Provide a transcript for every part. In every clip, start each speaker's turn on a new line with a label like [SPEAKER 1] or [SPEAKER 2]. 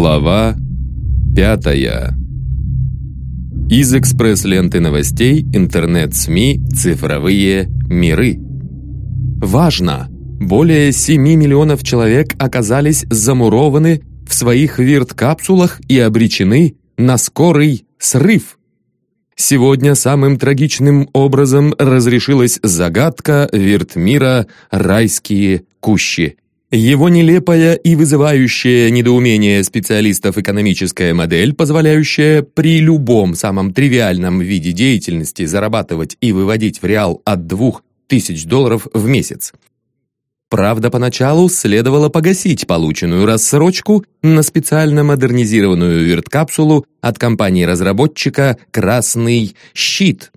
[SPEAKER 1] Глава пятая. Из экспресс-ленты новостей интернет-СМИ «Цифровые миры». Важно! Более 7 миллионов человек оказались замурованы в своих вирт-капсулах и обречены на скорый срыв. Сегодня самым трагичным образом разрешилась загадка виртмира «Райские кущи». Его нелепая и вызывающая недоумение специалистов экономическая модель, позволяющая при любом самом тривиальном виде деятельности зарабатывать и выводить в реал от 2000 долларов в месяц. Правда, поначалу следовало погасить полученную рассрочку на специально модернизированную верткапсулу от компании-разработчика «Красный щит»,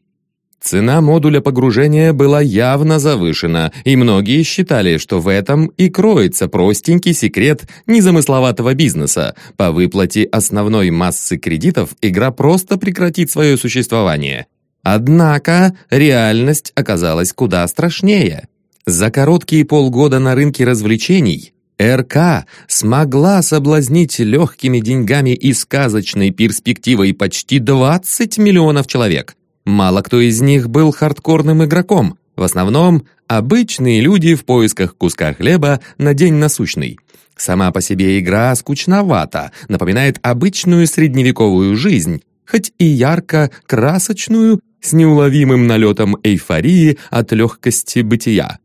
[SPEAKER 1] Цена модуля погружения была явно завышена, и многие считали, что в этом и кроется простенький секрет незамысловатого бизнеса. По выплате основной массы кредитов игра просто прекратит свое существование. Однако реальность оказалась куда страшнее. За короткие полгода на рынке развлечений РК смогла соблазнить легкими деньгами и сказочной перспективой почти 20 миллионов человек – Мало кто из них был хардкорным игроком, в основном обычные люди в поисках куска хлеба на день насущный. Сама по себе игра скучновата, напоминает обычную средневековую жизнь, хоть и ярко-красочную, с неуловимым налетом эйфории от легкости бытия.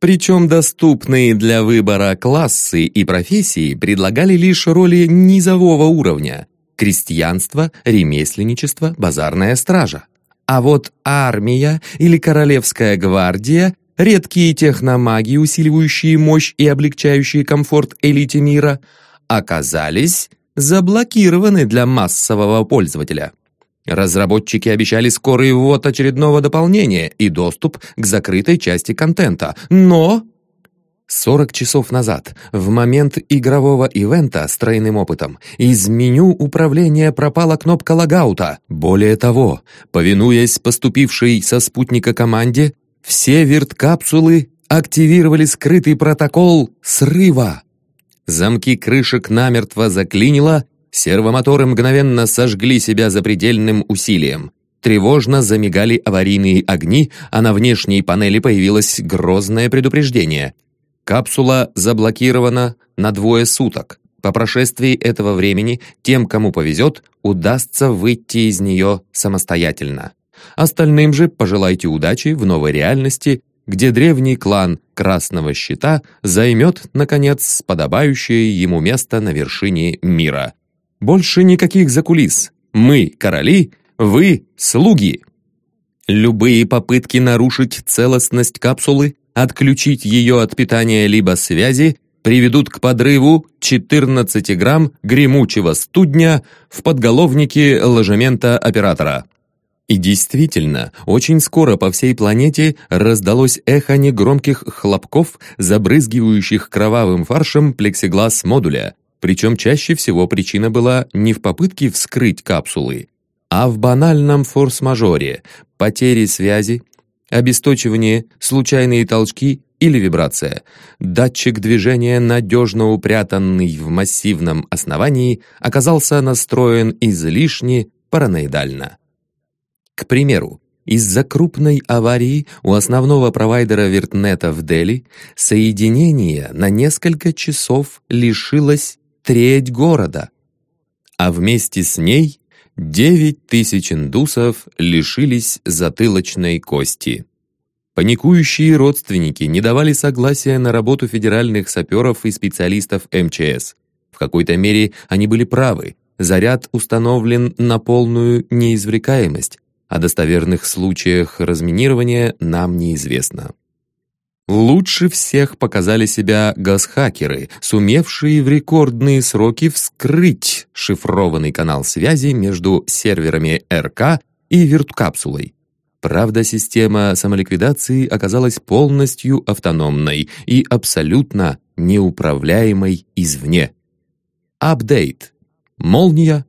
[SPEAKER 1] Причем доступные для выбора классы и профессии предлагали лишь роли низового уровня, крестьянство, ремесленничество, базарная стража. А вот армия или королевская гвардия, редкие техномаги, усиливающие мощь и облегчающие комфорт элите мира, оказались заблокированы для массового пользователя. Разработчики обещали скорый ввод очередного дополнения и доступ к закрытой части контента, но 40 часов назад, в момент игрового ивента с тройным опытом, из меню управления пропала кнопка логаута. Более того, повинуясь поступившей со спутника команде, все верткапсулы активировали скрытый протокол срыва. Замки крышек намертво заклинило, сервомоторы мгновенно сожгли себя запредельным усилием. Тревожно замигали аварийные огни, а на внешней панели появилось грозное предупреждение — Капсула заблокирована на двое суток. По прошествии этого времени тем, кому повезет, удастся выйти из нее самостоятельно. Остальным же пожелайте удачи в новой реальности, где древний клан Красного Щита займет, наконец, подобающее ему место на вершине мира. Больше никаких закулис. Мы — короли, вы — слуги. Любые попытки нарушить целостность капсулы отключить ее от питания либо связи, приведут к подрыву 14 грамм гремучего студня в подголовнике ложемента оператора. И действительно, очень скоро по всей планете раздалось эхо негромких хлопков, забрызгивающих кровавым фаршем плексиглаз модуля. Причем чаще всего причина была не в попытке вскрыть капсулы, а в банальном форс-мажоре, потере связи, обесточивание, случайные толчки или вибрация. Датчик движения, надежно упрятанный в массивном основании, оказался настроен излишне параноидально. К примеру, из-за крупной аварии у основного провайдера вертнета в Дели соединение на несколько часов лишилось треть города, а вместе с ней Девять тысяч индусов лишились затылочной кости. Паникующие родственники не давали согласия на работу федеральных саперов и специалистов МЧС. В какой-то мере они были правы. Заряд установлен на полную неизвлекаемость, о достоверных случаях разминирования нам неизвестно. Лучше всех показали себя газхакеры, сумевшие в рекордные сроки вскрыть шифрованный канал связи между серверами РК и верткапсулой. Правда, система самоликвидации оказалась полностью автономной и абсолютно неуправляемой извне. Апдейт. Молния.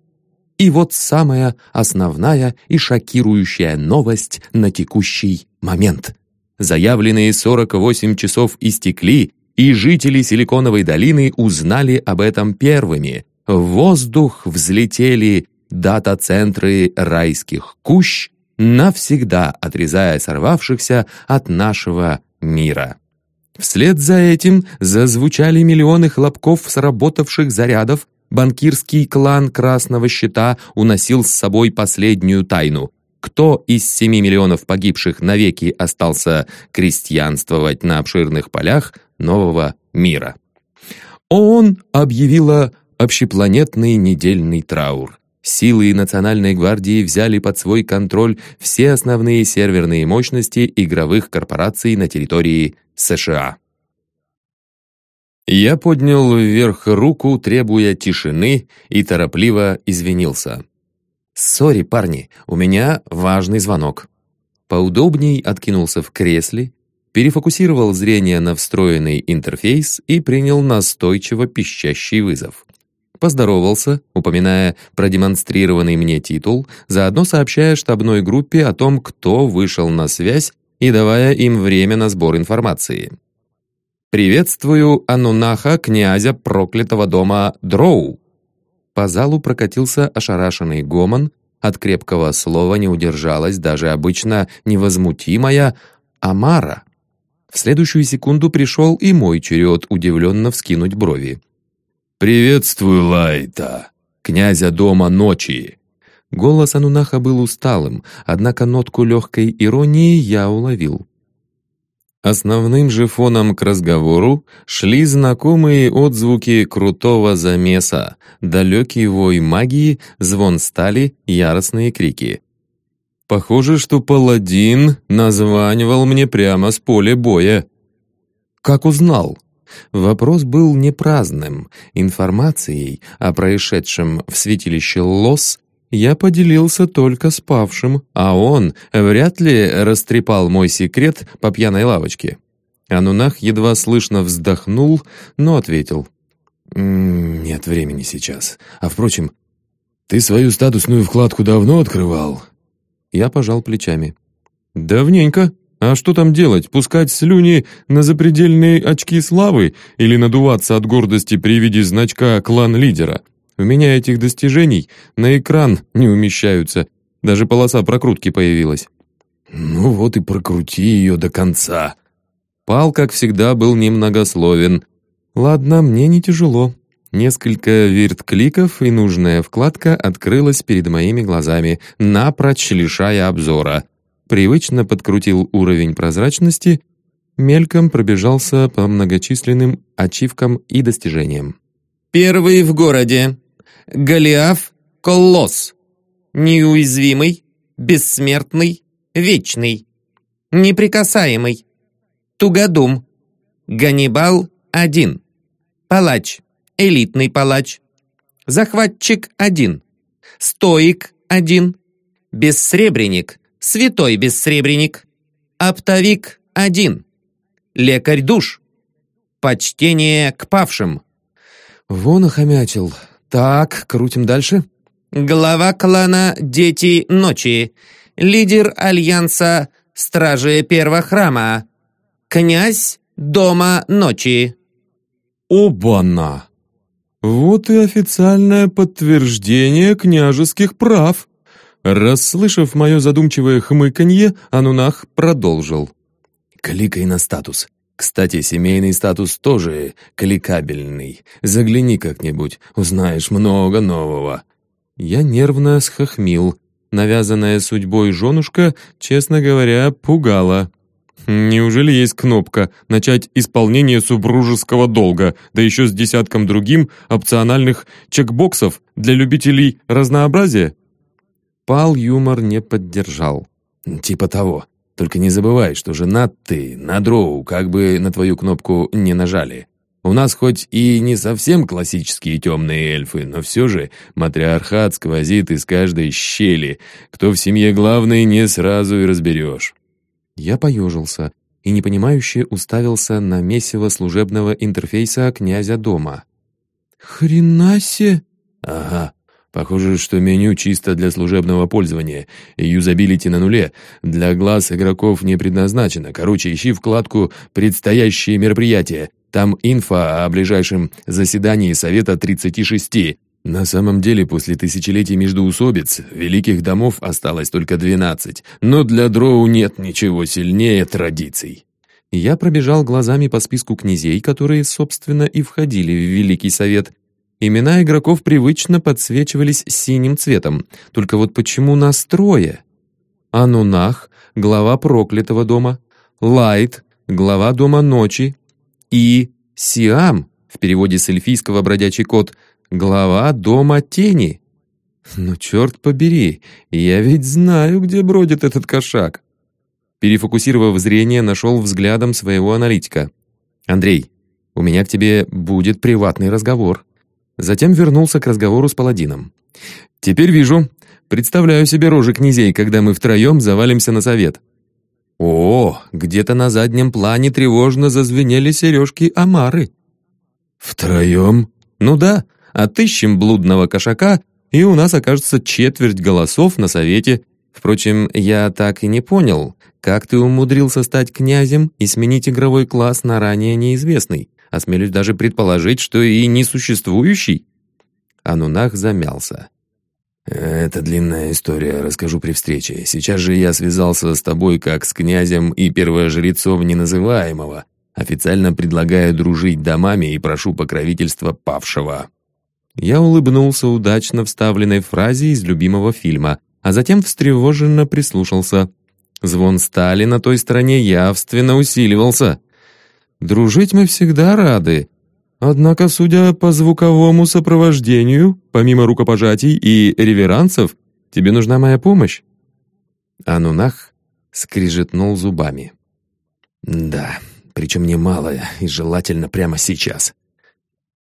[SPEAKER 1] И вот самая основная и шокирующая новость на текущий момент. Заявленные 48 часов истекли, и жители Силиконовой долины узнали об этом первыми. В воздух взлетели дата-центры райских кущ, навсегда отрезая сорвавшихся от нашего мира. Вслед за этим зазвучали миллионы хлопков сработавших зарядов, банкирский клан Красного Щита уносил с собой последнюю тайну. Кто из семи миллионов погибших навеки остался крестьянствовать на обширных полях нового мира? ООН объявила общепланетный недельный траур. Силы Национальной гвардии взяли под свой контроль все основные серверные мощности игровых корпораций на территории США. Я поднял вверх руку, требуя тишины, и торопливо извинился. «Сори, парни, у меня важный звонок». Поудобней откинулся в кресле, перефокусировал зрение на встроенный интерфейс и принял настойчиво пищащий вызов. Поздоровался, упоминая продемонстрированный мне титул, заодно сообщая штабной группе о том, кто вышел на связь и давая им время на сбор информации. «Приветствую Анунаха, князя проклятого дома Дроу!» По залу прокатился ошарашенный гомон, от крепкого слова не удержалась даже обычно невозмутимая Амара. В следующую секунду пришел и мой черед удивленно вскинуть брови. «Приветствую, Лайта, князя дома ночи!» Голос Анунаха был усталым, однако нотку легкой иронии я уловил. Основным же фоном к разговору шли знакомые отзвуки крутого замеса, далекий вой магии, звон стали, яростные крики. Похоже, что паладин названивал мне прямо с поля боя. Как узнал? Вопрос был не праздным. Информацией о происшедшем в святилище Лос я поделился только с павшим, а он вряд ли растрепал мой секрет по пьяной лавочке. Анунах едва слышно вздохнул, но ответил. «Нет времени сейчас. А впрочем, ты свою статусную вкладку давно открывал?» Я пожал плечами. «Давненько. А что там делать? Пускать слюни на запредельные очки славы или надуваться от гордости при виде значка клан-лидера?» У меня этих достижений на экран не умещаются. Даже полоса прокрутки появилась. Ну вот и прокрути ее до конца. Пал, как всегда, был немногословен. Ладно, мне не тяжело. Несколько вирт-кликов, и нужная вкладка открылась перед моими глазами, напрочь лишая обзора. Привычно подкрутил уровень прозрачности, мельком пробежался по многочисленным ачивкам и достижениям.
[SPEAKER 2] «Первый в городе. Голиаф — колосс. Неуязвимый, бессмертный, вечный. Неприкасаемый. Тугодум. Ганнибал — один. Палач. Элитный палач. Захватчик — один. Стоик — один. Бессребренник. Святой бессребренник. Оптовик — один. Лекарь душ. Почтение к павшим.
[SPEAKER 1] Вон охомячил. Так, крутим дальше.
[SPEAKER 2] Глава клана «Дети ночи», лидер альянса «Стражи Первого храма», князь Дома ночи.
[SPEAKER 1] Оба-на! Вот и официальное подтверждение княжеских прав. Расслышав мое задумчивое хмыканье, Анунах продолжил. «Кликай на статус. Кстати, семейный статус тоже кликабельный. Загляни как-нибудь, узнаешь много нового». Я нервно схохмил. Навязанная судьбой женушка, честно говоря, пугала. Неужели есть кнопка «Начать исполнение супружеского долга», да еще с десятком другим опциональных чекбоксов для любителей разнообразия? Пал юмор не поддержал. «Типа того. Только не забывай, что женат ты на дроу, как бы на твою кнопку не нажали. У нас хоть и не совсем классические темные эльфы, но все же матриархат сквозит из каждой щели. Кто в семье главный, не сразу и разберешь». Я поежился и непонимающе уставился на месиво служебного интерфейса князя дома. «Хренасе!» «Ага, Похоже, что меню чисто для служебного пользования. Юзабилити на нуле. Для глаз игроков не предназначено. Короче, ищи вкладку «Предстоящие мероприятия». Там инфа о ближайшем заседании Совета 36. На самом деле, после тысячелетий междоусобиц, великих домов осталось только двенадцать, но для дроу нет ничего сильнее традиций.
[SPEAKER 2] Я пробежал глазами по списку князей, которые, собственно, и входили в Великий Совет. Имена игроков привычно подсвечивались синим цветом. Только вот почему нас трое? Анунах, глава проклятого дома, Лайт, глава дома ночи, и Сиам, в переводе с эльфийского «бродячий кот», глава дома тени. Ну, черт побери, я ведь знаю, где бродит этот кошак. Перефокусировав зрение, нашел взглядом своего аналитика. «Андрей, у меня к тебе будет приватный разговор». Затем вернулся к разговору с паладином. «Теперь вижу. Представляю себе рожи князей, когда мы втроем завалимся на совет». О, где-то на заднем плане тревожно зазвенели сережки Амары.
[SPEAKER 1] «Втроем?»
[SPEAKER 2] «Ну да, отыщем блудного кошака, и у нас окажется четверть голосов на совете. Впрочем, я так и не понял, как ты умудрился стать князем и сменить игровой класс на ранее неизвестный? Осмелюсь даже предположить, что и несуществующий?» Анунах замялся.
[SPEAKER 1] «Это длинная история, расскажу при встрече. Сейчас же я связался с тобой как с князем и первожрецом неназываемого. Официально предлагаю дружить домами и прошу покровительства павшего».
[SPEAKER 2] Я улыбнулся удачно вставленной фразе из любимого фильма, а затем встревоженно прислушался. Звон стали на той стороне явственно усиливался. «Дружить мы всегда рады. Однако, судя по звуковому сопровождению, помимо рукопожатий и реверансов, тебе нужна моя помощь». Анунах скрижетнул зубами.
[SPEAKER 1] «Да, причем немалая, и желательно прямо сейчас».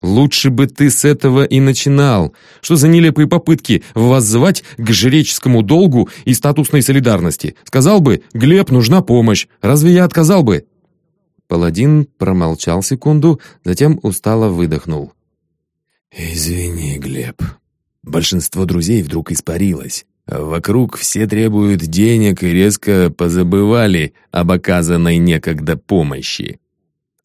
[SPEAKER 2] «Лучше бы ты с этого и начинал. Что за нелепые попытки воззвать к жреческому долгу и статусной солидарности? Сказал бы, Глеб, нужна помощь. Разве я отказал бы?» Паладин промолчал секунду, затем устало выдохнул.
[SPEAKER 1] «Извини, Глеб. Большинство друзей вдруг испарилось. Вокруг все требуют денег и резко позабывали об оказанной некогда помощи.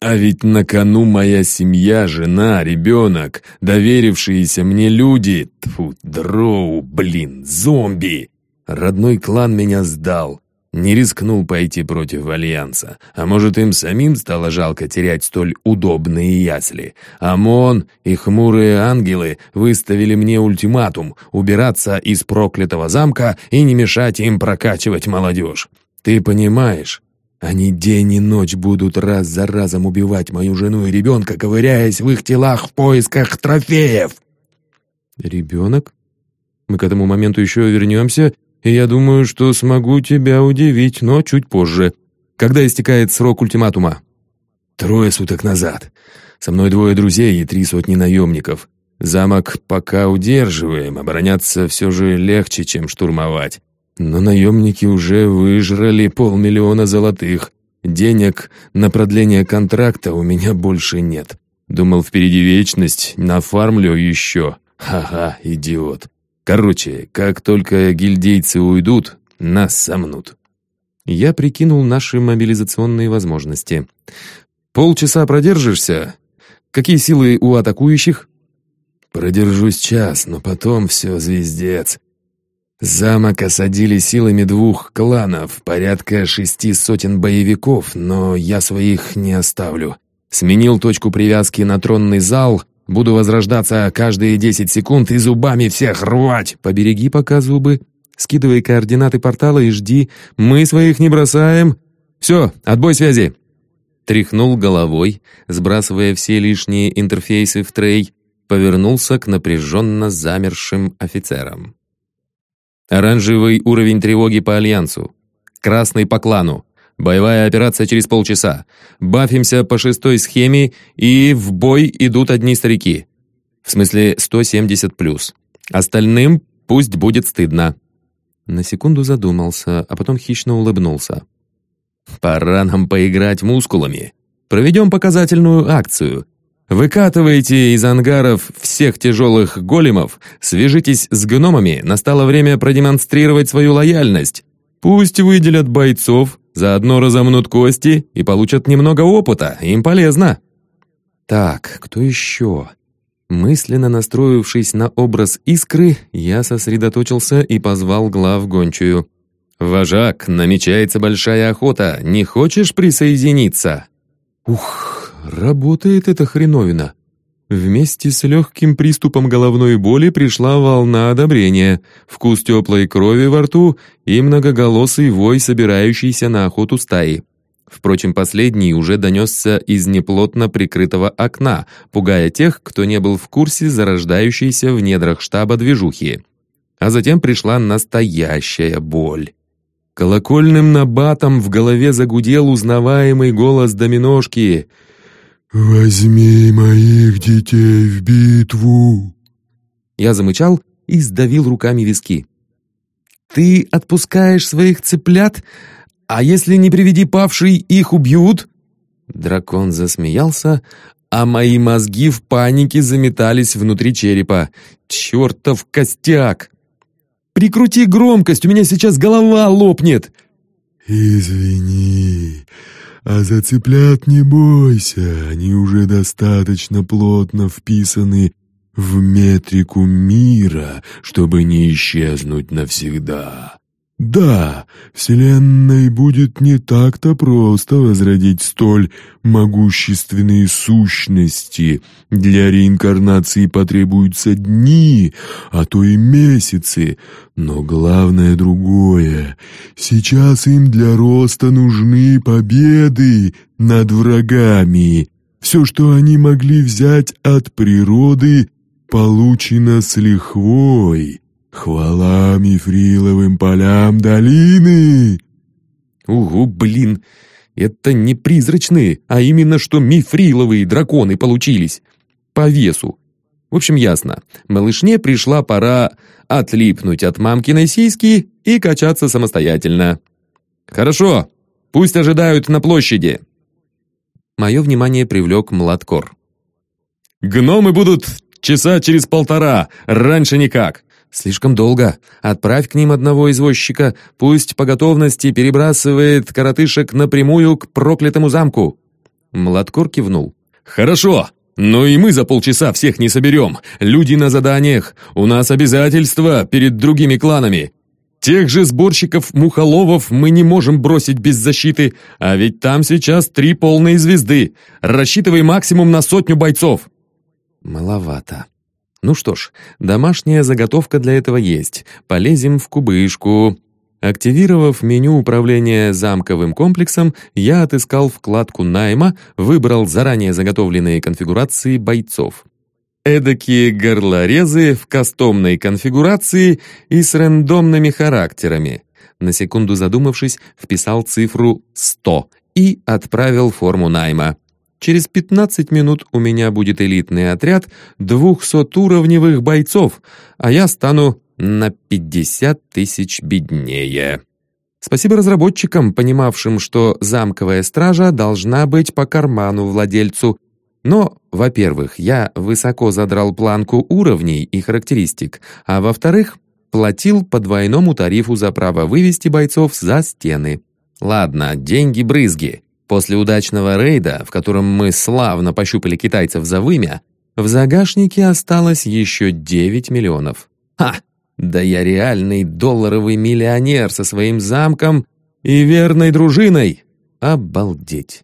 [SPEAKER 1] А ведь на кону моя семья, жена, ребенок, доверившиеся мне люди, тьфу, дроу, блин, зомби. Родной клан меня сдал, не рискнул пойти против Альянса. А может, им самим стало жалко терять столь удобные ясли. ОМОН и хмурые ангелы выставили мне ультиматум убираться из проклятого замка и не мешать им прокачивать молодежь. Ты понимаешь, они день и ночь будут раз за разом убивать мою жену и ребенка, ковыряясь в их телах в поисках трофеев.
[SPEAKER 2] Ребенок? Мы к этому моменту еще вернемся, и я думаю, что смогу тебя удивить, но чуть позже. Когда истекает срок ультиматума?
[SPEAKER 1] Трое суток назад. Со мной двое друзей и три сотни наемников. Замок пока удерживаем, обороняться все же легче, чем штурмовать. Но наемники уже выжрали полмиллиона золотых. Денег на продление контракта у меня больше нет. Думал, впереди вечность, нафармлю еще. Ха-ха, идиот. Короче, как только гильдейцы уйдут, нас сомнут.
[SPEAKER 2] Я прикинул наши мобилизационные возможности. Полчаса продержишься? Какие силы у атакующих?
[SPEAKER 1] Продержусь час, но потом все звездец. Замок осадили силами двух кланов, порядка шести сотен боевиков, но я своих не оставлю. Сменил точку привязки на тронный зал, буду возрождаться каждые десять секунд и зубами всех рвать.
[SPEAKER 2] Побереги пока зубы, скидывай координаты портала и жди. Мы своих не бросаем. Все, отбой связи. Тряхнул головой, сбрасывая все лишние интерфейсы в трей, повернулся к напряженно замершим офицерам. Оранжевый уровень тревоги по Альянсу. Красный по клану. Боевая операция через полчаса. Бафимся по шестой схеме, и в бой идут одни старики. В смысле 170+. Остальным пусть будет стыдно. На секунду задумался, а потом хищно улыбнулся. «Пора нам поиграть мускулами. Проведем показательную акцию. Выкатывайте из ангаров всех тяжелых големов, свяжитесь с гномами, настало время продемонстрировать свою лояльность. Пусть выделят бойцов, заодно разомнут кости и получат немного опыта, им полезно. Так, кто еще? Мысленно настроившись на образ искры, я сосредоточился и позвал глав гончую. «Вожак, намечается большая охота, не хочешь присоединиться?» Ух, работает эта хреновина. Вместе с легким приступом головной боли пришла волна одобрения, вкус теплой крови во рту и многоголосый вой, собирающийся на охоту стаи. Впрочем, последний уже донесся из неплотно прикрытого окна, пугая тех, кто не был в курсе зарождающейся в недрах штаба движухи. А затем пришла настоящая боль. Колокольным набатом в голове загудел узнаваемый голос доминошки
[SPEAKER 3] «Возьми моих детей в битву!»
[SPEAKER 2] Я замычал и сдавил руками виски. «Ты отпускаешь своих цыплят, а если не приведи павший, их убьют?» Дракон засмеялся, а мои мозги в панике заметались внутри черепа. «Чертов костяк!» Прикрути громкость, у меня сейчас голова лопнет!»
[SPEAKER 3] «Извини, а за цыплят не бойся, они уже достаточно плотно вписаны в метрику мира, чтобы не исчезнуть навсегда». Да, Вселенной будет не так-то просто возродить столь могущественные сущности. Для реинкарнации потребуются дни, а то и месяцы. Но главное другое. Сейчас им для роста нужны победы над врагами. Все, что они могли взять от природы, получено с лихвой. Хвала мифриловым полям долины!»
[SPEAKER 2] «Угу, блин! Это не призрачные, а именно что мифриловые драконы получились. По весу. В общем, ясно. Малышне пришла пора отлипнуть от мамкиной сиськи и качаться самостоятельно. «Хорошо, пусть ожидают на площади». Мое внимание привлек Младкор. «Гномы будут часа через полтора, раньше никак. «Слишком долго. Отправь к ним одного извозчика, пусть по готовности перебрасывает коротышек напрямую к проклятому замку». Младкор кивнул. «Хорошо, но и мы за полчаса всех не соберем. Люди на заданиях. У нас обязательства перед другими кланами. Тех же сборщиков мухоловов мы не можем бросить без защиты, а ведь там сейчас три полные звезды. Рассчитывай максимум на сотню бойцов». «Маловато», ну что ж, домашняя заготовка для этого есть. Полезем в кубышку. Активировав меню управления замковым комплексом, я отыскал вкладку найма, выбрал заранее заготовленные конфигурации бойцов. Эдакие горлорезы в кастомной конфигурации и с рандомными характерами. На секунду задумавшись, вписал цифру 100 и отправил форму найма. Через 15 минут у меня будет элитный отряд 200-уровневых бойцов, а я стану на 50 тысяч беднее. Спасибо разработчикам, понимавшим, что замковая стража должна быть по карману владельцу. Но, во-первых, я высоко задрал планку уровней и характеристик, а во-вторых, платил по двойному тарифу за право вывести бойцов за стены. Ладно, деньги-брызги. После удачного рейда, в котором мы славно пощупали китайцев за вымя, в загашнике осталось еще 9 миллионов. Ха! Да я реальный долларовый миллионер со своим замком и верной дружиной! Обалдеть!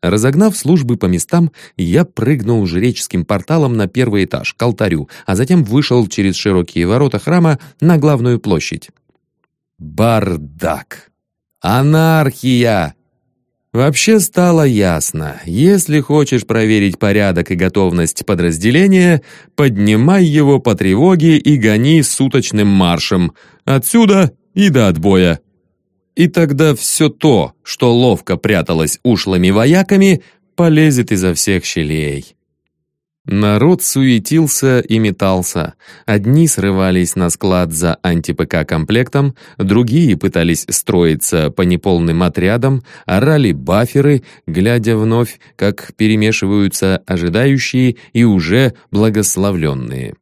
[SPEAKER 2] Разогнав службы по местам, я прыгнул жреческим порталом на первый этаж, к алтарю, а затем вышел через широкие ворота храма на главную площадь. Бардак! Анархия! Вообще стало ясно, если хочешь проверить порядок и готовность подразделения, поднимай его по тревоге и гони суточным маршем, отсюда и до отбоя. И тогда все то, что ловко пряталось ушлыми вояками, полезет изо всех щелей. Народ суетился и метался. Одни срывались на склад за анти-ПК-комплектом, другие пытались строиться по неполным отрядам, орали баферы, глядя вновь, как перемешиваются ожидающие и уже благословленные.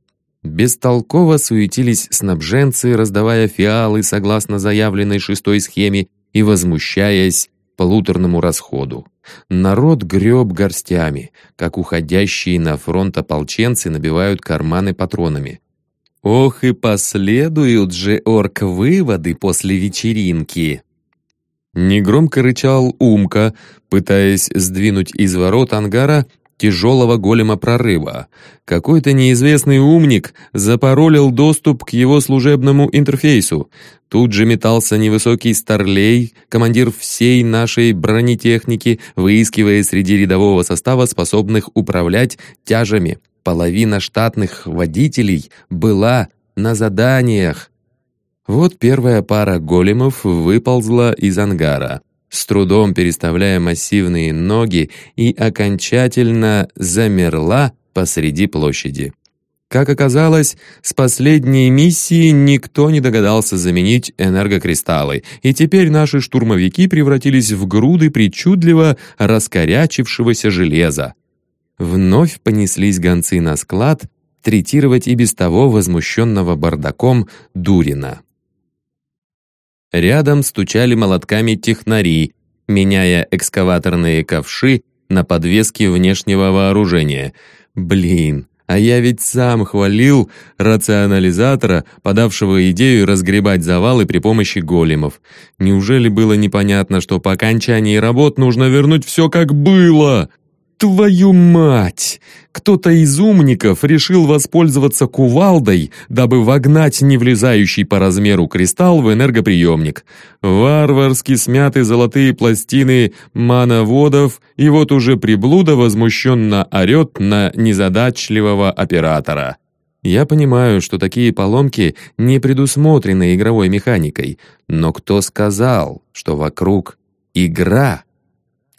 [SPEAKER 2] Бестолково суетились снабженцы, раздавая фиалы согласно заявленной шестой схеме и возмущаясь
[SPEAKER 1] полуторному расходу. Народ греб горстями, как уходящие на фронт ополченцы набивают карманы патронами. Ох и последуют же орк-выводы после вечеринки. Негромко рычал Умка, пытаясь сдвинуть из ворот ангара тяжелого голема прорыва. Какой-то неизвестный умник запаролил доступ к его служебному интерфейсу. Тут же метался невысокий старлей, командир всей нашей бронетехники, выискивая среди рядового состава способных управлять тяжами. Половина штатных водителей была на заданиях. Вот первая пара големов выползла из ангара с трудом переставляя массивные ноги и окончательно замерла посреди площади. Как оказалось, с последней миссии никто не догадался заменить энергокристаллы, и теперь наши штурмовики превратились в груды причудливо раскорячившегося железа. Вновь понеслись гонцы на склад третировать и без того возмущенного бардаком Дурина. Рядом стучали молотками технари, меняя экскаваторные ковши на подвески внешнего вооружения. Блин, а я ведь сам хвалил рационализатора, подавшего идею разгребать завалы при помощи големов. Неужели было непонятно, что по окончании работ нужно вернуть все как было? Твою мать! Кто-то из умников решил воспользоваться кувалдой, дабы вогнать не влезающий по размеру кристалл в энергоприемник. Варварски смяты золотые пластины мановодов, и вот уже приблуда возмущенно орет на незадачливого оператора. Я понимаю, что такие поломки не предусмотрены игровой механикой, но кто сказал, что вокруг игра?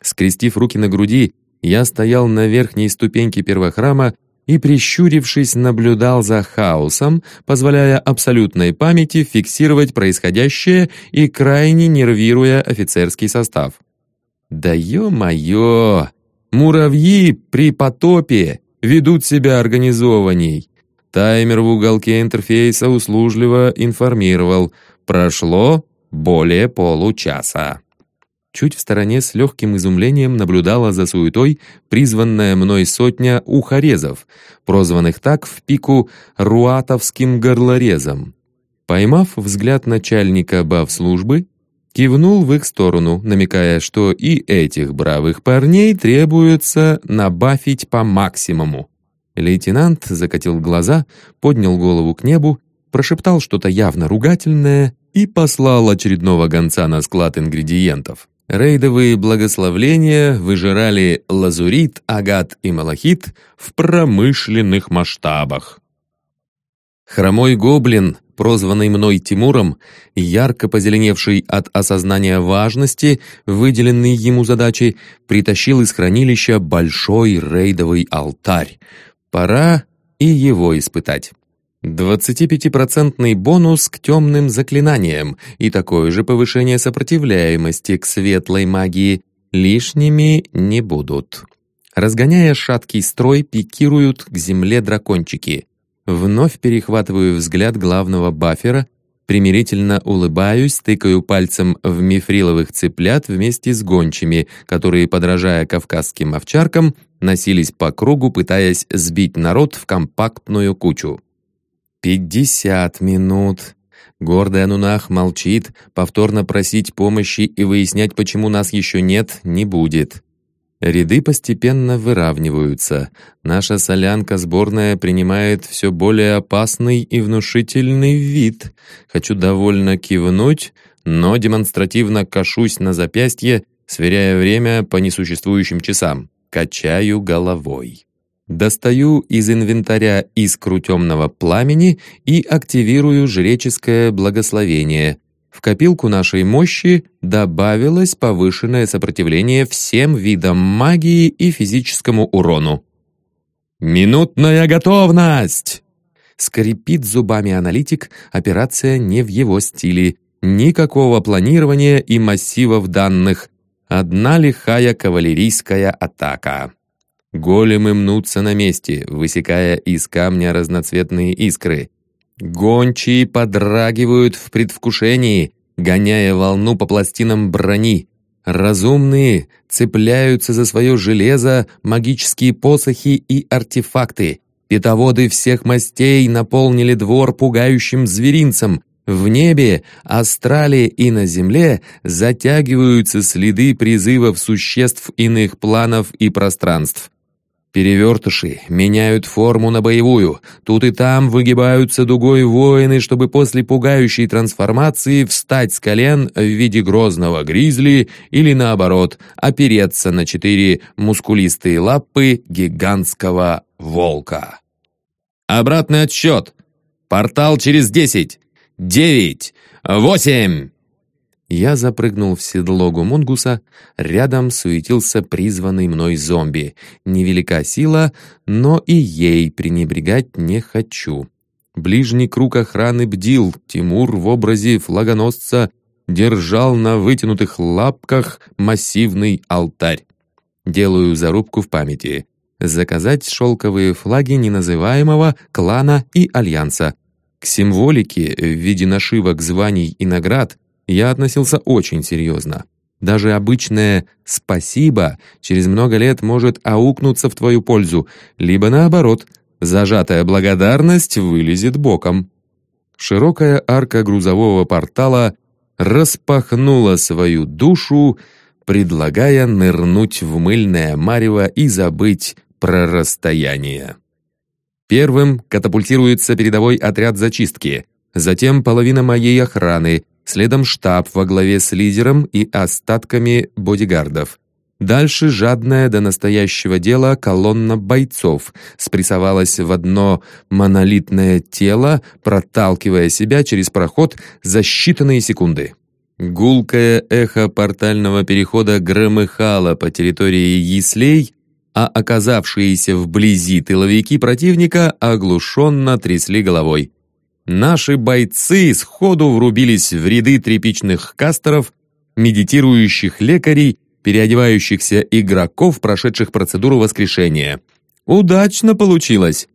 [SPEAKER 1] Скрестив руки на груди, я стоял на верхней ступеньке первохрама и, прищурившись, наблюдал за хаосом, позволяя абсолютной памяти фиксировать происходящее и крайне нервируя офицерский состав. «Да ё-моё! Муравьи при потопе ведут себя организованней!» Таймер в уголке интерфейса услужливо информировал «Прошло более получаса». Чуть в стороне с легким изумлением наблюдала за суетой призванная мной сотня ухорезов, прозванных так в пику руатовским горлорезом. Поймав взгляд начальника бав-службы, кивнул в их сторону, намекая, что и этих бравых парней требуется набафить по максимуму. Лейтенант закатил глаза, поднял голову к небу, прошептал что-то явно ругательное и послал очередного гонца на склад ингредиентов. Рейдовые благословления выжирали лазурит, агат и малахит в промышленных масштабах. Хромой гоблин, прозванный мной Тимуром, ярко позеленевший от осознания важности, выделенной ему задачей, притащил из хранилища большой рейдовый алтарь. Пора и его испытать. 25% бонус к темным заклинаниям и такое же повышение сопротивляемости к светлой магии лишними не будут. Разгоняя шаткий строй, пикируют к земле дракончики. Вновь перехватываю взгляд главного бафера, примирительно улыбаюсь, тыкаю пальцем в мифриловых цыплят вместе с гончими, которые, подражая кавказским овчаркам, носились по кругу, пытаясь сбить народ в компактную кучу. Пятьдесят минут. Гордый Анунах молчит, повторно просить помощи и выяснять, почему нас еще нет, не будет. Ряды постепенно выравниваются. Наша солянка сборная принимает все более опасный и внушительный вид. Хочу довольно кивнуть, но демонстративно кашусь на запястье, сверяя время по несуществующим часам. Качаю головой. Достаю из инвентаря искру темного пламени и активирую жреческое благословение. В копилку нашей мощи добавилось повышенное сопротивление всем видам магии и физическому урону. «Минутная готовность!» Скрипит зубами аналитик, операция не в его стиле. Никакого планирования и массивов данных. Одна лихая кавалерийская атака. Големы мнутся на месте, высекая из камня разноцветные искры. Гончие подрагивают в предвкушении, гоняя волну по пластинам брони. Разумные цепляются за свое железо, магические посохи и артефакты. Питоводы всех мастей наполнили двор пугающим зверинцем. В небе, астрале и на земле затягиваются следы призывов существ иных планов и пространств. Перевертыши меняют форму на боевую. Тут и там выгибаются дугой воины, чтобы после пугающей трансформации встать с колен в виде грозного гризли или, наоборот, опереться на четыре мускулистые лапы гигантского волка. Обратный отсчет. Портал через десять, девять, восемь. Я запрыгнул в седло гумунгуса, рядом суетился призванный мной зомби. Невелика сила, но и ей пренебрегать не хочу. Ближний круг охраны бдил, Тимур в образе флагоносца держал на вытянутых лапках массивный алтарь. Делаю зарубку в памяти. Заказать шелковые флаги неназываемого клана и альянса. К символике в виде нашивок званий и наград я относился очень серьезно. Даже обычное «спасибо» через много лет может аукнуться в твою пользу, либо наоборот, зажатая благодарность вылезет боком. Широкая арка грузового портала распахнула свою душу, предлагая нырнуть в мыльное марево и забыть про расстояние. Первым катапультируется передовой отряд зачистки, затем половина моей охраны — следом штаб во главе с лидером и остатками бодигардов. Дальше жадная до настоящего дела колонна бойцов спрессовалась в одно монолитное тело, проталкивая себя через проход за считанные секунды. Гулкое эхо портального перехода громыхало по территории Яслей, а оказавшиеся вблизи тыловики противника оглушенно трясли головой. Наши бойцы сходу врубились в ряды тряпичных кастеров, медитирующих лекарей, переодевающихся игроков, прошедших процедуру воскрешения. Удачно получилось!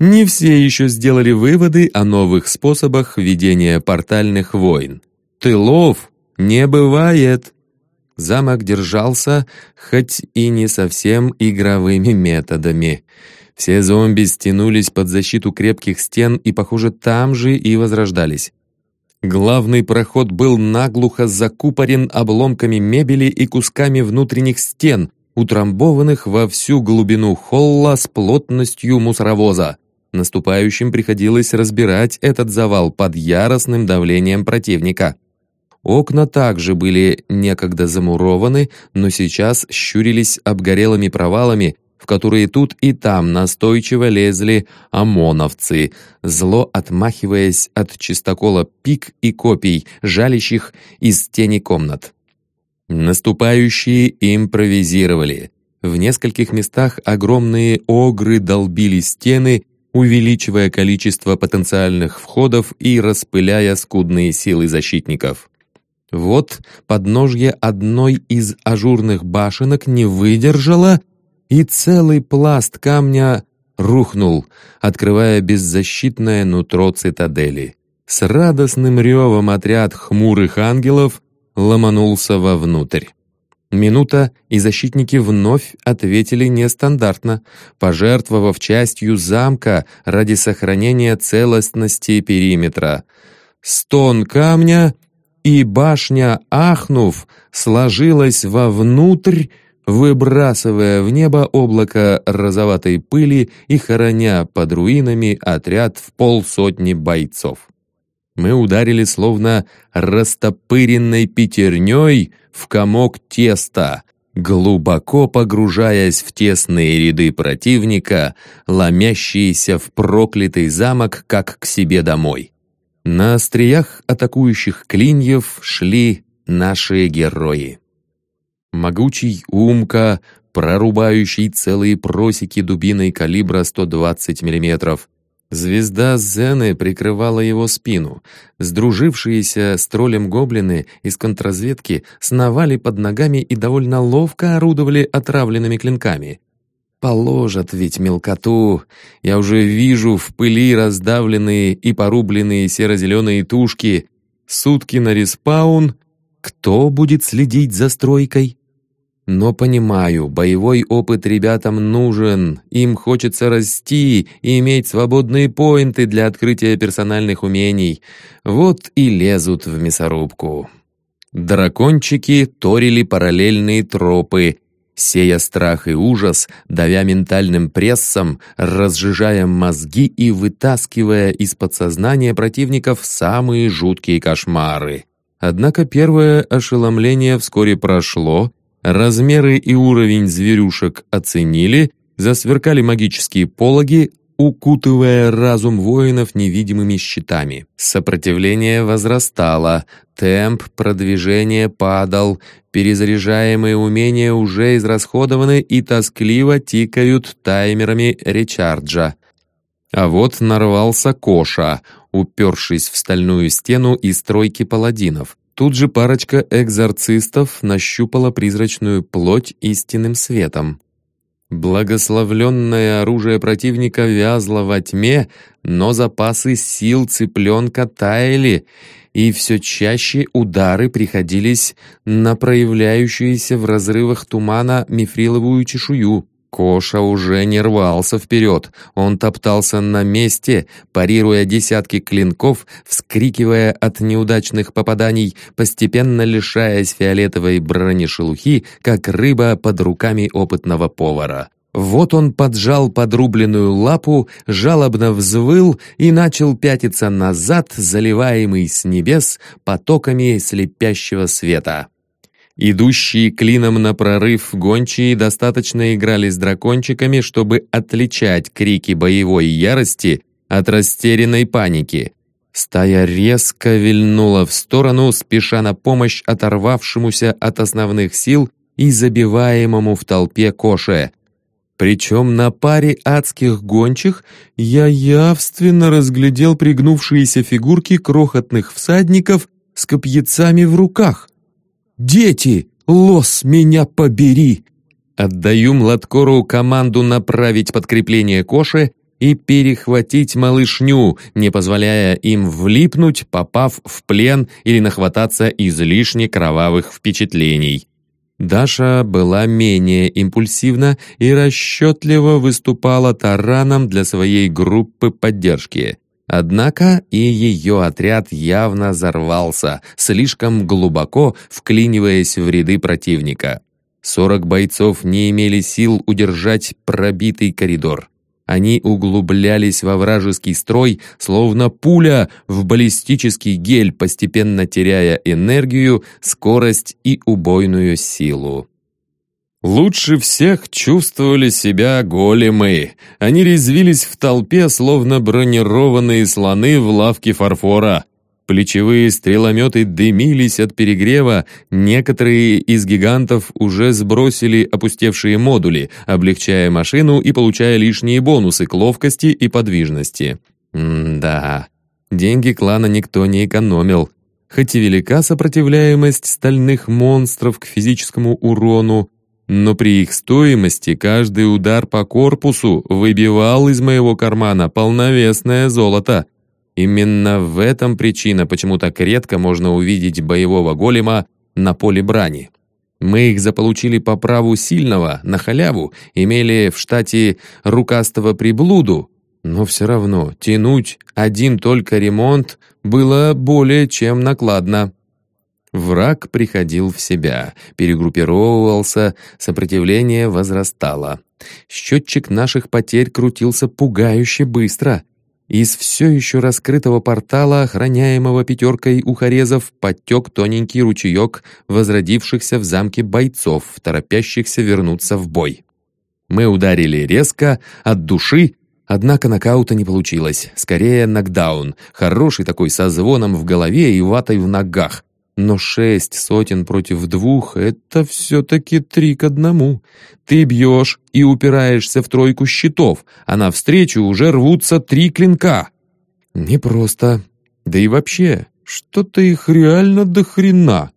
[SPEAKER 1] Не все еще сделали выводы о новых способах ведения портальных войн. Тылов не бывает. Замок держался, хоть и не совсем игровыми методами — все зомби стянулись под защиту крепких стен и, похоже, там же и возрождались. Главный проход был наглухо закупорен обломками мебели и кусками внутренних стен, утрамбованных во всю глубину холла с плотностью мусоровоза. Наступающим приходилось разбирать этот завал под яростным давлением противника. Окна также были некогда замурованы, но сейчас щурились обгорелыми провалами, в которые тут и там настойчиво лезли ОМОНовцы, зло отмахиваясь от чистокола пик и копий, жалящих из тени комнат. Наступающие импровизировали. В нескольких местах огромные огры долбили стены, увеличивая количество потенциальных входов и распыляя скудные силы защитников. Вот подножье одной из ажурных башенок не выдержало и целый пласт камня рухнул, открывая беззащитное нутро цитадели. С радостным ревом отряд хмурых ангелов ломанулся вовнутрь. Минута, и защитники вновь ответили нестандартно, пожертвовав частью замка ради сохранения целостности периметра. Стон камня, и башня, ахнув, сложилась вовнутрь, выбрасывая в небо облако розоватой пыли и хороня под руинами отряд в полсотни бойцов. Мы ударили словно растопыренной пятерней в комок теста, глубоко погружаясь в тесные ряды противника, ломящиеся в проклятый замок, как к себе домой. На остриях атакующих клиньев шли наши герои. Могучий Умка, прорубающий целые просеки дубиной калибра 120 мм. Звезда Зены прикрывала его спину. Сдружившиеся с троллем гоблины из контрразведки сновали под ногами и довольно ловко орудовали отравленными клинками. Положат ведь мелкоту. Я уже вижу в пыли раздавленные и порубленные серо-зеленые тушки. Сутки на респаун
[SPEAKER 2] Кто будет следить за стройкой? Но понимаю, боевой опыт ребятам нужен, им хочется расти и иметь свободные поинты для открытия персональных умений. Вот и лезут в мясорубку. Дракончики торили параллельные тропы, сея страх и ужас, давя ментальным прессом, разжижая мозги и вытаскивая из подсознания противников самые жуткие кошмары. Однако первое ошеломление вскоре прошло, Размеры и уровень зверюшек оценили, засверкали магические пологи, укутывая разум воинов невидимыми щитами. Сопротивление возрастало, темп продвижения падал, перезаряжаемые умения уже израсходованы и тоскливо тикают таймерами речарджа. А вот нарвался Коша, упершись в стальную стену из стройки паладинов. Тут же парочка экзорцистов нащупала призрачную плоть истинным светом. Благословленное оружие противника вязло во тьме, но запасы сил цыпленка таяли, и все чаще удары приходились на проявляющуюся в разрывах тумана мифриловую чешую. Коша уже не рвался вперед, он топтался на месте, парируя десятки клинков, вскрикивая от неудачных попаданий, постепенно лишаясь фиолетовой бронешелухи, как рыба под руками опытного повара. Вот он поджал подрубленную лапу, жалобно взвыл и начал пятиться назад, заливаемый с небес потоками слепящего света. Идущие клином на прорыв гончие достаточно играли с дракончиками, чтобы отличать крики боевой ярости от растерянной паники. Стая резко вильнула в сторону, спеша на помощь оторвавшемуся от основных сил и забиваемому в толпе коше. Причем на паре адских гончих я явственно разглядел пригнувшиеся фигурки крохотных всадников с копьяцами в руках. «Дети! Лос, меня побери!» Отдаю Младкору команду направить подкрепление Коше и перехватить малышню, не позволяя им влипнуть, попав в плен или нахвататься излишне кровавых впечатлений. Даша была менее импульсивна и расчетливо выступала тараном для своей группы поддержки. Однако и ее отряд явно взорвался, слишком глубоко вклиниваясь в ряды противника. Сорок бойцов не имели сил удержать пробитый коридор. Они углублялись во вражеский строй, словно пуля в баллистический гель, постепенно теряя энергию, скорость и убойную силу. Лучше всех чувствовали себя големы. Они резвились в толпе, словно бронированные слоны в лавке фарфора. Плечевые стрелометы дымились от перегрева, некоторые из гигантов уже сбросили опустевшие модули, облегчая машину и получая лишние бонусы к ловкости и подвижности. М-да, деньги клана никто не экономил. Хоть и велика сопротивляемость стальных монстров к физическому урону, но при их стоимости каждый удар по корпусу выбивал из моего кармана полновесное золото. Именно в этом причина, почему так редко можно увидеть боевого голема на поле брани. Мы их заполучили по праву сильного, на халяву, имели в штате рукастого приблуду, но все равно тянуть один только ремонт было более чем накладно. Враг приходил в себя, перегруппировывался, сопротивление возрастало. Счетчик наших потерь крутился пугающе быстро. Из все еще раскрытого портала, охраняемого пятеркой ухорезов, подтек тоненький ручеек возродившихся в замке бойцов, торопящихся вернуться в бой. Мы ударили резко, от души, Однако нокаута не получилось. Скорее, нокдаун. Хороший такой, со звоном в голове и ватой в ногах. Но шесть сотен против двух — это все-таки три к одному. Ты бьешь и упираешься в тройку щитов, а навстречу уже рвутся три клинка. Непросто. Да и вообще, что-то их реально до хрена.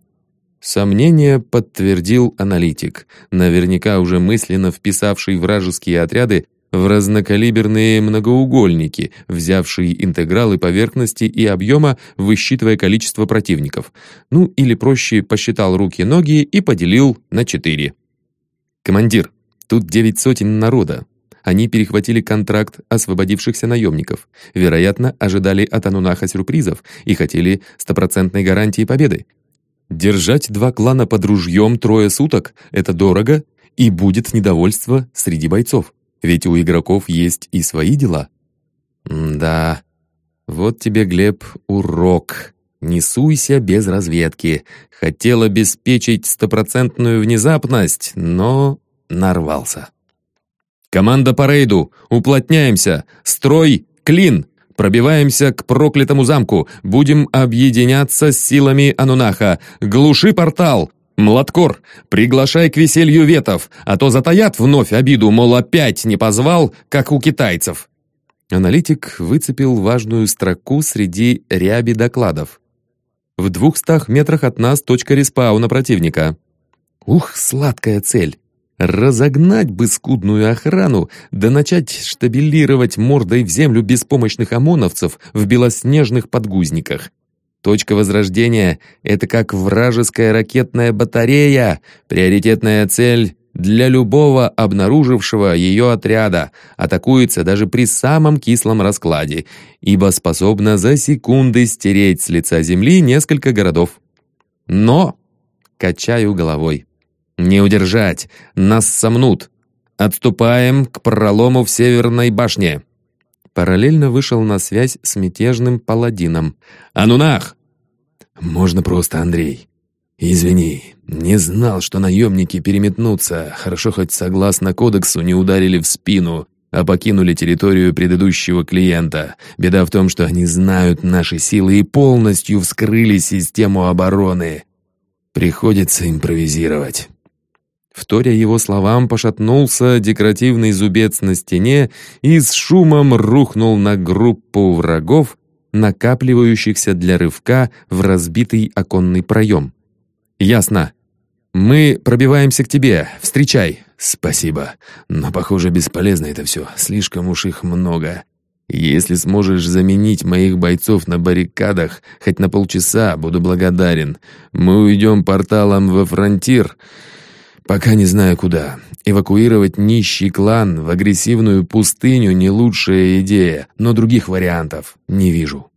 [SPEAKER 2] Сомнение подтвердил аналитик, наверняка уже мысленно вписавший вражеские отряды в разнокалиберные многоугольники, взявшие интегралы поверхности и объема, высчитывая количество противников. Ну, или проще, посчитал руки-ноги и поделил на четыре. «Командир, тут девять сотен народа. Они перехватили контракт освободившихся наемников. Вероятно, ожидали от Анунаха сюрпризов и хотели стопроцентной гарантии победы. Держать два клана под ружьем трое суток — это дорого, и будет недовольство среди бойцов. Ведь у игроков есть и свои дела. М да, вот тебе, Глеб, урок. Не суйся без разведки. Хотел обеспечить стопроцентную внезапность, но нарвался. «Команда по рейду! Уплотняемся! Строй! Клин!» Пробиваемся к проклятому замку. Будем объединяться с силами Анунаха. Глуши портал. Младкор, приглашай к веселью ветов, а то затаят вновь обиду, мол, опять не позвал, как у китайцев. Аналитик выцепил важную строку среди ряби докладов. В двухстах метрах от нас точка респауна противника. Ух, сладкая цель. Разогнать бы скудную охрану, да начать штабилировать мордой в землю беспомощных ОМОНовцев в белоснежных подгузниках. Точка возрождения — это как вражеская ракетная батарея, приоритетная цель для любого обнаружившего ее отряда, атакуется даже при самом кислом раскладе, ибо способна за секунды стереть с лица земли несколько городов. Но, качаю головой, не удержать, нас сомнут. Отступаем к пролому в северной башне. Параллельно вышел на связь с мятежным паладином. «Анунах!» «Можно просто, Андрей. Извини, не знал, что наемники переметнутся. Хорошо, хоть согласно кодексу не ударили в спину, а покинули территорию предыдущего клиента. Беда в том, что они знают наши силы и полностью вскрыли систему обороны. Приходится импровизировать». Вторя его словам, пошатнулся декоративный зубец на стене и с шумом рухнул на группу врагов, накапливающихся для рывка в разбитый оконный проем. «Ясно. Мы пробиваемся к тебе. Встречай». «Спасибо. Но, похоже, бесполезно это все. Слишком уж их много. Если сможешь заменить моих бойцов на баррикадах хоть на полчаса, буду благодарен. Мы уйдем порталом во фронтир». Пока не знаю куда. Эвакуировать нищий клан в агрессивную пустыню не лучшая идея, но других вариантов не вижу.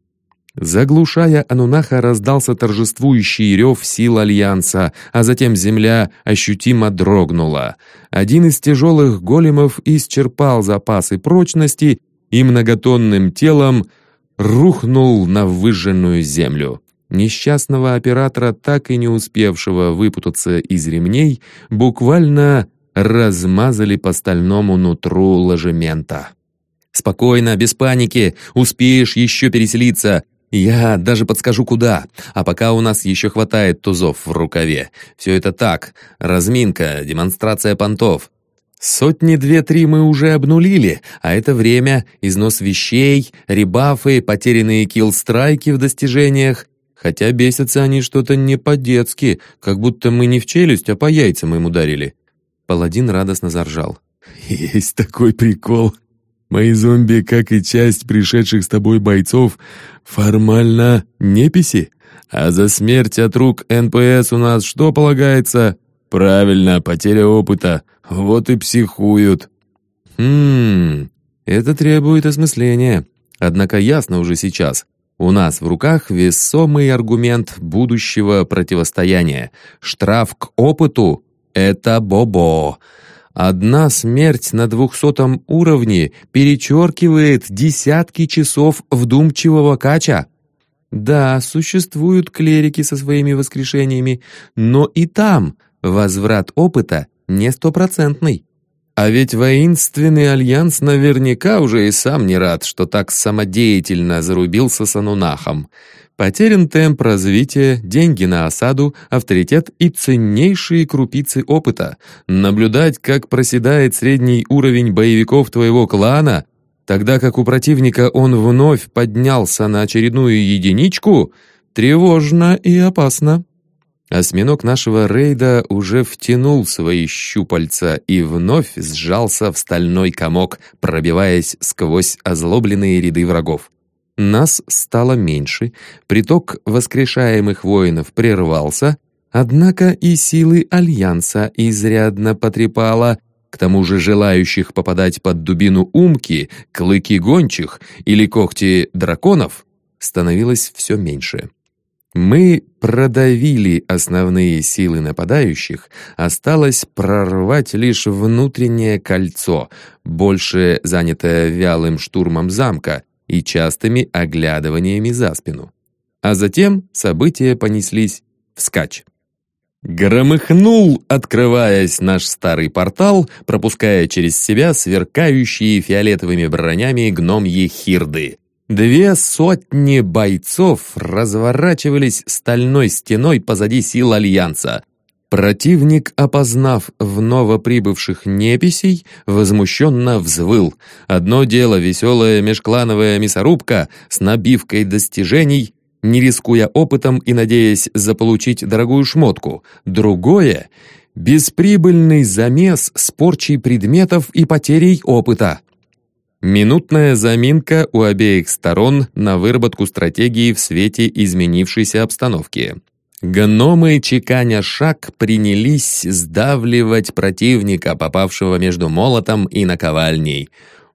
[SPEAKER 2] Заглушая Анунаха, раздался торжествующий рев сил Альянса, а затем земля ощутимо дрогнула. Один из тяжелых големов исчерпал запасы прочности и многотонным телом рухнул на выжженную землю. Несчастного оператора, так и не успевшего выпутаться из ремней, буквально размазали по стальному нутру ложемента. «Спокойно, без паники, успеешь еще переселиться. Я даже подскажу, куда. А пока у нас еще хватает тузов в рукаве. Все это так, разминка, демонстрация понтов. Сотни две-три мы уже обнулили, а это время, износ вещей, ребафы, потерянные киллстрайки в достижениях. Хотя бесятся они что-то не по-детски, как будто мы не в челюсть, а по яйцам им ударили. Паладин радостно заржал.
[SPEAKER 3] «Есть такой прикол. Мои зомби, как и часть пришедших с тобой бойцов, формально неписи. А за смерть от рук НПС у нас что полагается? Правильно, потеря опыта. Вот и психуют».
[SPEAKER 2] «Хм, это требует осмысления. Однако ясно уже сейчас. У нас в руках весомый аргумент будущего противостояния. Штраф к опыту — это бобо. Одна смерть на двухсотом уровне перечеркивает десятки часов вдумчивого кача. Да, существуют клерики со своими воскрешениями, но и там возврат опыта не стопроцентный. А ведь воинственный альянс наверняка уже и сам не рад, что так самодеятельно зарубился с Анунахом. Потерян темп развития, деньги на осаду, авторитет и ценнейшие крупицы опыта. Наблюдать, как проседает средний уровень боевиков твоего клана, тогда как у противника он вновь поднялся на очередную единичку, тревожно и опасно.
[SPEAKER 1] Осьминог нашего рейда уже втянул свои щупальца и вновь сжался в стальной комок, пробиваясь сквозь озлобленные ряды врагов. Нас стало меньше, приток воскрешаемых воинов прервался, однако и силы Альянса изрядно потрепало, к тому же желающих попадать под дубину умки, клыки гончих или когти драконов становилось все меньше. Мы продавили основные силы нападающих, осталось прорвать лишь внутреннее кольцо, больше занятое вялым штурмом замка и частыми оглядываниями за спину. А затем события понеслись вскачь. Громыхнул, открываясь наш старый портал, пропуская через себя сверкающие фиолетовыми бронями гномьи хирды. Две сотни бойцов разворачивались стальной стеной позади сил Альянса. Противник, опознав в новоприбывших неписей, возмущенно взвыл. Одно дело веселая межклановая мясорубка с набивкой достижений, не рискуя опытом и надеясь заполучить дорогую шмотку. Другое — бесприбыльный замес с порчей предметов и потерей опыта. Минутная заминка у обеих сторон на выработку стратегии в свете изменившейся обстановки. Гномы, чеканя шаг, принялись сдавливать противника, попавшего между молотом и наковальней.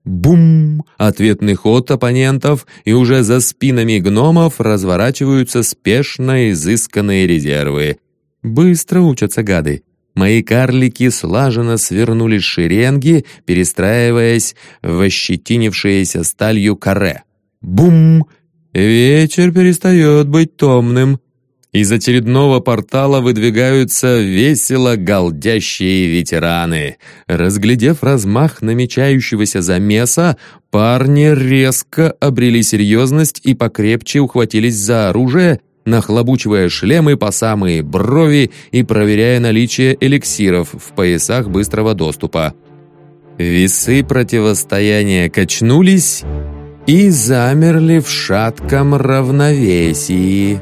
[SPEAKER 1] Бум! Ответный ход оппонентов, и уже за спинами гномов разворачиваются спешно изысканные резервы. Быстро учатся гады. Мои карлики слаженно свернули шеренги, перестраиваясь в ощетинившееся сталью каре. Бум! Вечер перестает быть томным. Из очередного портала выдвигаются весело галдящие ветераны. Разглядев размах намечающегося замеса, парни резко обрели серьезность и покрепче ухватились за оружие, нахлобучивая шлемы по самые брови и проверяя наличие эликсиров в поясах быстрого доступа. Весы противостояния качнулись и замерли в шатком равновесии.